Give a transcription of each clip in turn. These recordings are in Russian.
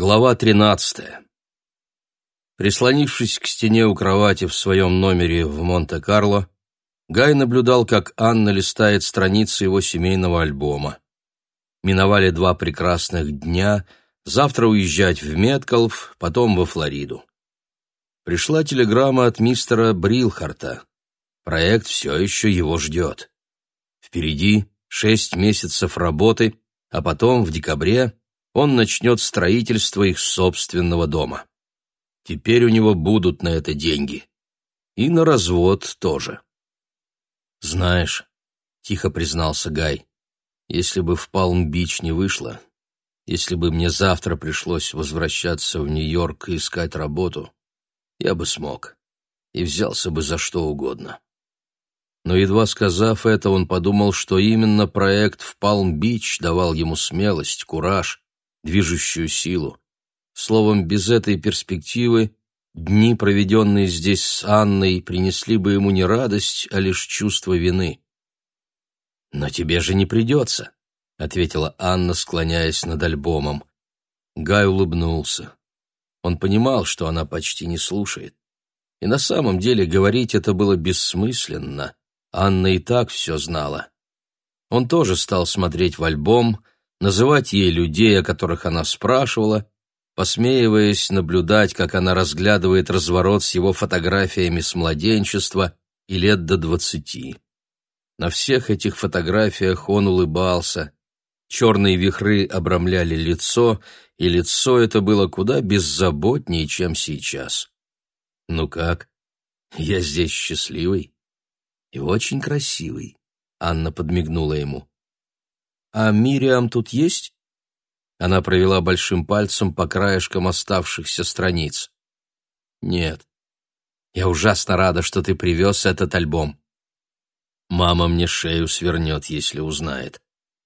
Глава 13. Прислонившись к стене у кровати в своем номере в Монте-Карло, Гай наблюдал, как Анна листает страницы его семейного альбома. Миновали два прекрасных дня, завтра уезжать в Меткалф, потом во Флориду. Пришла телеграмма от мистера Брилхарта. Проект все еще его ждет. Впереди шесть месяцев работы, а потом, в декабре, он начнет строительство их собственного дома. Теперь у него будут на это деньги. И на развод тоже. «Знаешь», — тихо признался Гай, — «если бы в Палм-Бич не вышло, если бы мне завтра пришлось возвращаться в Нью-Йорк и искать работу, я бы смог и взялся бы за что угодно». Но едва сказав это, он подумал, что именно проект в Палм-Бич давал ему смелость, кураж, движущую силу. Словом, без этой перспективы дни, проведенные здесь с Анной, принесли бы ему не радость, а лишь чувство вины. «Но тебе же не придется», — ответила Анна, склоняясь над альбомом. Гай улыбнулся. Он понимал, что она почти не слушает. И на самом деле говорить это было бессмысленно. Анна и так все знала. Он тоже стал смотреть в альбом, называть ей людей, о которых она спрашивала, посмеиваясь наблюдать, как она разглядывает разворот с его фотографиями с младенчества и лет до двадцати. На всех этих фотографиях он улыбался. Черные вихры обрамляли лицо, и лицо это было куда беззаботнее, чем сейчас. «Ну как? Я здесь счастливый и очень красивый», — Анна подмигнула ему. «А Мириам тут есть?» Она провела большим пальцем по краешкам оставшихся страниц. «Нет. Я ужасно рада, что ты привез этот альбом. Мама мне шею свернет, если узнает».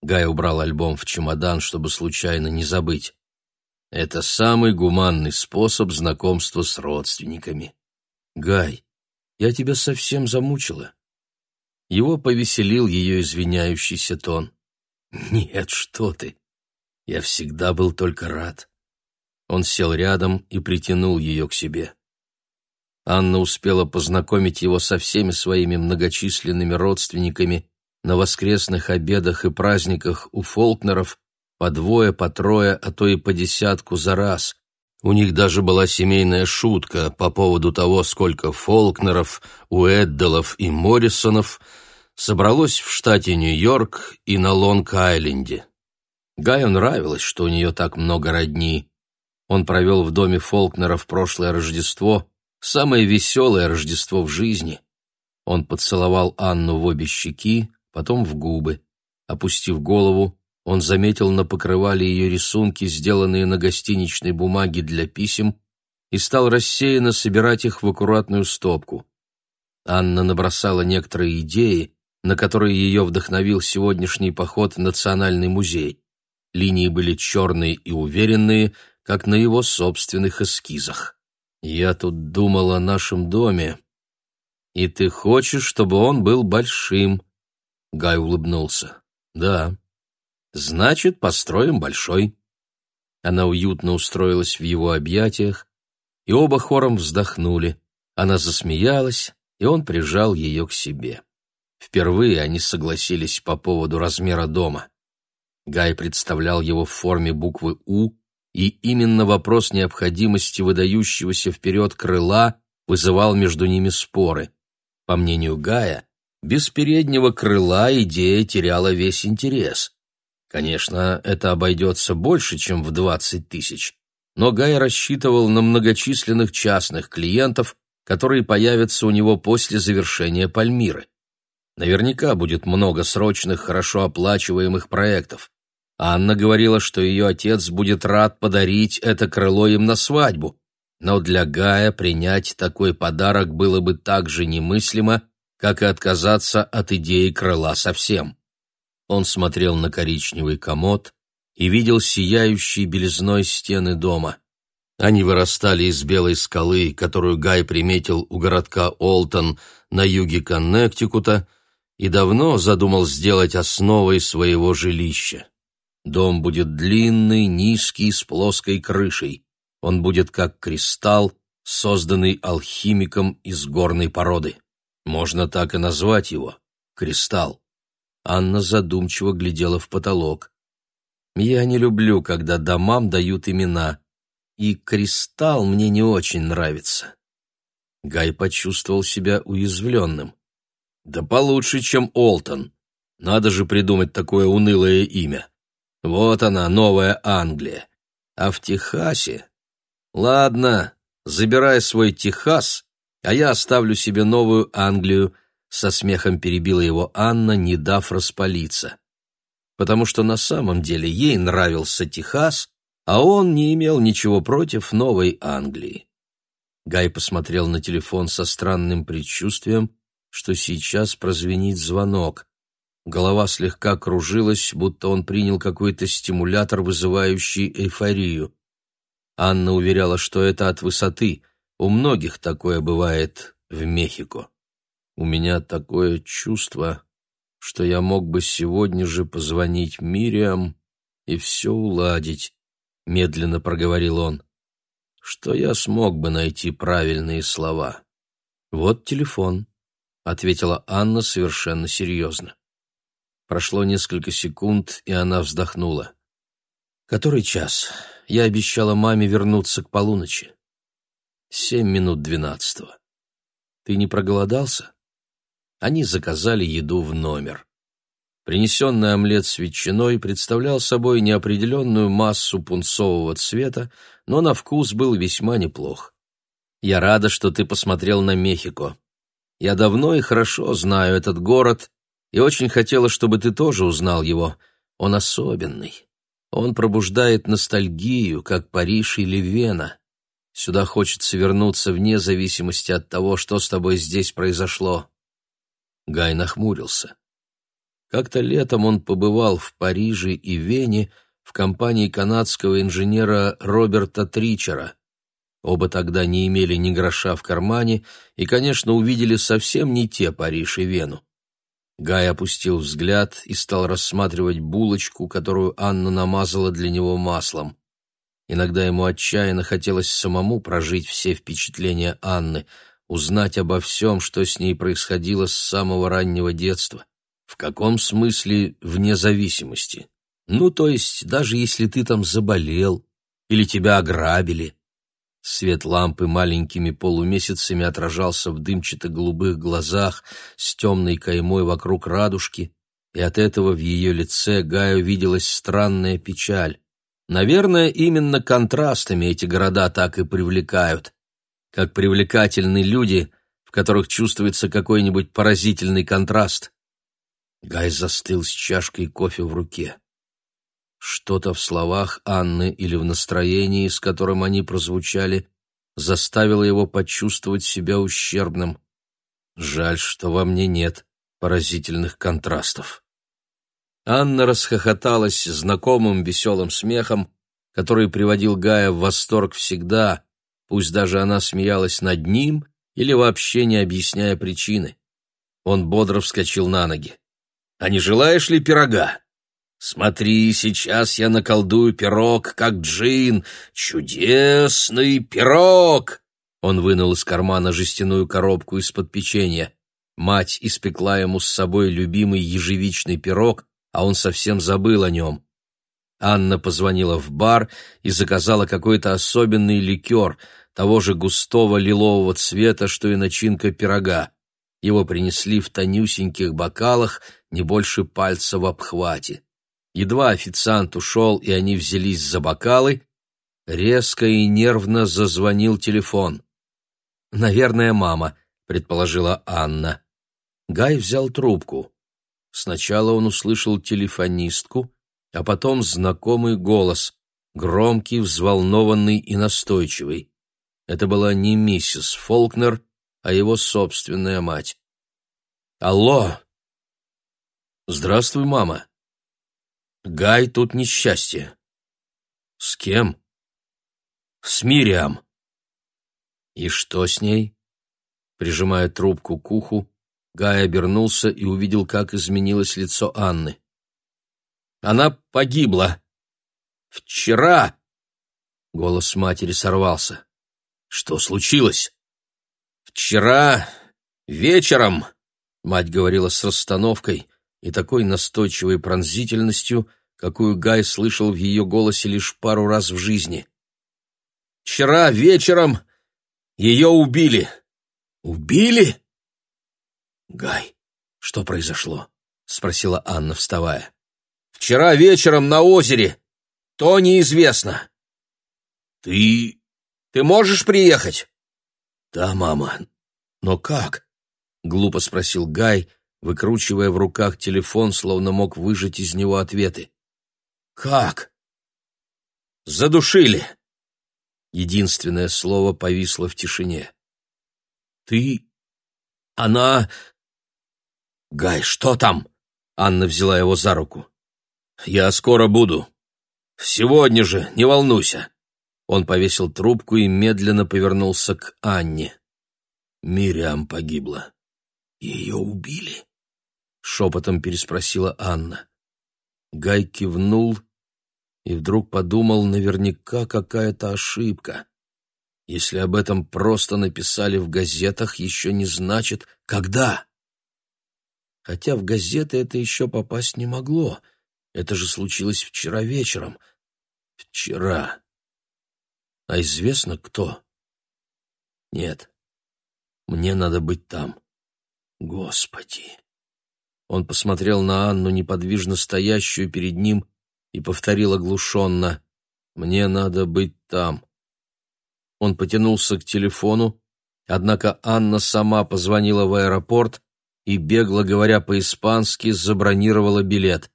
Гай убрал альбом в чемодан, чтобы случайно не забыть. Это самый гуманный способ знакомства с родственниками. Гай, я тебя совсем замучила. Его повеселил ее извиняющийся тон. «Нет, что ты! Я всегда был только рад». Он сел рядом и притянул ее к себе. Анна успела познакомить его со всеми своими многочисленными родственниками на воскресных обедах и праздниках у Фолкнеров по двое, по трое, а то и по десятку за раз. У них даже была семейная шутка по поводу того, сколько Фолкнеров, Уэдделов и Моррисонов – собралось в штате Нью-Йорк и на Лонг-Айленде. Гаю нравилось, что у нее так много родни. Он провел в доме Фолкнера в прошлое Рождество, самое веселое Рождество в жизни. Он поцеловал Анну в обе щеки, потом в губы. Опустив голову, он заметил на покрывале ее рисунки, сделанные на гостиничной бумаге для писем, и стал рассеянно собирать их в аккуратную стопку. Анна набросала некоторые идеи, на который ее вдохновил сегодняшний поход в Национальный музей. Линии были черные и уверенные, как на его собственных эскизах. «Я тут думал о нашем доме. И ты хочешь, чтобы он был большим?» Гай улыбнулся. «Да. Значит, построим большой». Она уютно устроилась в его объятиях, и оба хором вздохнули. Она засмеялась, и он прижал ее к себе. Впервые они согласились по поводу размера дома. Гай представлял его в форме буквы «У», и именно вопрос необходимости выдающегося вперед крыла вызывал между ними споры. По мнению Гая, без переднего крыла идея теряла весь интерес. Конечно, это обойдется больше, чем в 20 тысяч, но Гай рассчитывал на многочисленных частных клиентов, которые появятся у него после завершения Пальмиры. Наверняка будет много срочных, хорошо оплачиваемых проектов. Анна говорила, что ее отец будет рад подарить это крыло им на свадьбу. Но для Гая принять такой подарок было бы так же немыслимо, как и отказаться от идеи крыла совсем. Он смотрел на коричневый комод и видел сияющие белизной стены дома. Они вырастали из белой скалы, которую Гай приметил у городка Олтон на юге Коннектикута, и давно задумал сделать основой своего жилища. Дом будет длинный, низкий, с плоской крышей. Он будет как кристалл, созданный алхимиком из горной породы. Можно так и назвать его — кристалл. Анна задумчиво глядела в потолок. «Я не люблю, когда домам дают имена, и кристалл мне не очень нравится». Гай почувствовал себя уязвленным. «Да получше, чем Олтон. Надо же придумать такое унылое имя. Вот она, Новая Англия. А в Техасе... Ладно, забирай свой Техас, а я оставлю себе Новую Англию, со смехом перебила его Анна, не дав распалиться. Потому что на самом деле ей нравился Техас, а он не имел ничего против Новой Англии. Гай посмотрел на телефон со странным предчувствием, что сейчас прозвенит звонок. Голова слегка кружилась, будто он принял какой-то стимулятор, вызывающий эйфорию. Анна уверяла, что это от высоты. У многих такое бывает в Мехико. У меня такое чувство, что я мог бы сегодня же позвонить Мириам и все уладить, — медленно проговорил он, — что я смог бы найти правильные слова. Вот телефон, — ответила Анна совершенно серьезно. Прошло несколько секунд, и она вздохнула. «Который час? Я обещала маме вернуться к полуночи. Семь минут двенадцатого. Ты не проголодался?» Они заказали еду в номер. Принесенный омлет с ветчиной представлял собой неопределенную массу пунцового цвета, но на вкус был весьма неплох. «Я рада, что ты посмотрел на Мехико. Я давно и хорошо знаю этот город и очень хотела, чтобы ты тоже узнал его. Он особенный. Он пробуждает ностальгию, как Париж или Вена. Сюда хочется вернуться вне зависимости от того, что с тобой здесь произошло. Гай нахмурился. Как-то летом он побывал в Париже и Вене в компании канадского инженера Роберта Тричера. Оба тогда не имели ни гроша в кармане и, конечно, увидели совсем не те Париж и Вену. Гай опустил взгляд и стал рассматривать булочку, которую Анна намазала для него маслом. Иногда ему отчаянно хотелось самому прожить все впечатления Анны, узнать обо всем, что с ней происходило с самого раннего детства. В каком смысле вне зависимости? Ну, то есть, даже если ты там заболел или тебя ограбили, Свет лампы маленькими полумесяцами отражался в дымчато-голубых глазах с темной каймой вокруг радужки, и от этого в ее лице Гаю виделась странная печаль. Наверное, именно контрастами эти города так и привлекают, как привлекательны люди, в которых чувствуется какой-нибудь поразительный контраст. Гай застыл с чашкой кофе в руке. Что-то в словах Анны или в настроении, с которым они прозвучали, заставило его почувствовать себя ущербным. Жаль, что во мне нет поразительных контрастов. Анна расхохоталась знакомым веселым смехом, который приводил Гая в восторг всегда, пусть даже она смеялась над ним или вообще не объясняя причины. Он бодро вскочил на ноги. «А не желаешь ли пирога?» Смотри, сейчас я наколдую пирог, как джин. Чудесный пирог!» Он вынул из кармана жестяную коробку из-под печенья. Мать испекла ему с собой любимый ежевичный пирог, а он совсем забыл о нем. Анна позвонила в бар и заказала какой-то особенный ликер, того же густого лилового цвета, что и начинка пирога. Его принесли в тонюсеньких бокалах, не больше пальца в обхвате. Едва официант ушел, и они взялись за бокалы, резко и нервно зазвонил телефон. «Наверное, мама», — предположила Анна. Гай взял трубку. Сначала он услышал телефонистку, а потом знакомый голос, громкий, взволнованный и настойчивый. Это была не миссис Фолкнер, а его собственная мать. «Алло!» «Здравствуй, мама!» Гай тут несчастье. С кем? С Мириам. И что с ней? Прижимая трубку к уху, Гай обернулся и увидел, как изменилось лицо Анны. Она погибла. Вчера. Голос матери сорвался. Что случилось? Вчера вечером, мать говорила с расстановкой и такой настойчивой пронзительностью, какую Гай слышал в ее голосе лишь пару раз в жизни. Вчера вечером ее убили. Убили? Гай, что произошло? спросила Анна, вставая. Вчера вечером на озере. То неизвестно. Ты... Ты можешь приехать? Да, мама. Но как? Глупо спросил Гай, выкручивая в руках телефон, словно мог выжать из него ответы. Как? Задушили. Единственное слово повисло в тишине. Ты... Она... Гай, что там? Анна взяла его за руку. «Я скоро буду. Сегодня же, не волнуйся». Он повесил трубку и медленно повернулся к Анне. Мириам погибла. «Ее убили?» — шепотом переспросила Анна. Гай кивнул и вдруг подумал, наверняка какая-то ошибка. Если об этом просто написали в газетах, еще не значит, когда. Хотя в газеты это еще попасть не могло — это же случилось вчера вечером. Вчера. А известно кто? Нет. Мне надо быть там. Господи. Он посмотрел на Анну, неподвижно стоящую перед ним, и повторил оглушенно. «Мне надо быть там». Он потянулся к телефону, однако Анна сама позвонила в аэропорт и, бегло говоря по-испански, забронировала билет.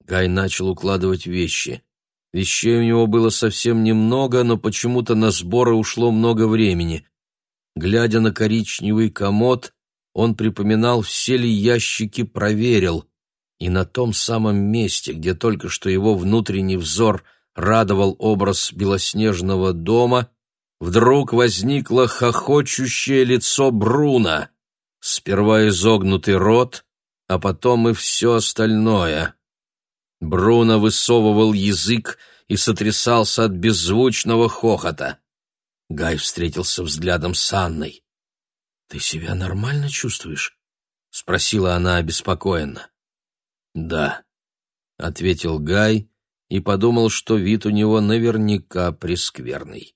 Гай начал укладывать вещи. Вещей у него было совсем немного, но почему-то на сборы ушло много времени. Глядя на коричневый комод, он припоминал, все ли ящики проверил, и на том самом месте, где только что его внутренний взор радовал образ белоснежного дома, вдруг возникло хохочущее лицо Бруна. Сперва изогнутый рот, а потом и все остальное. Бруно высовывал язык и сотрясался от беззвучного хохота. Гай встретился взглядом с Анной. «Ты себя нормально чувствуешь?» — спросила она обеспокоенно. «Да», — ответил Гай и подумал, что вид у него наверняка прескверный.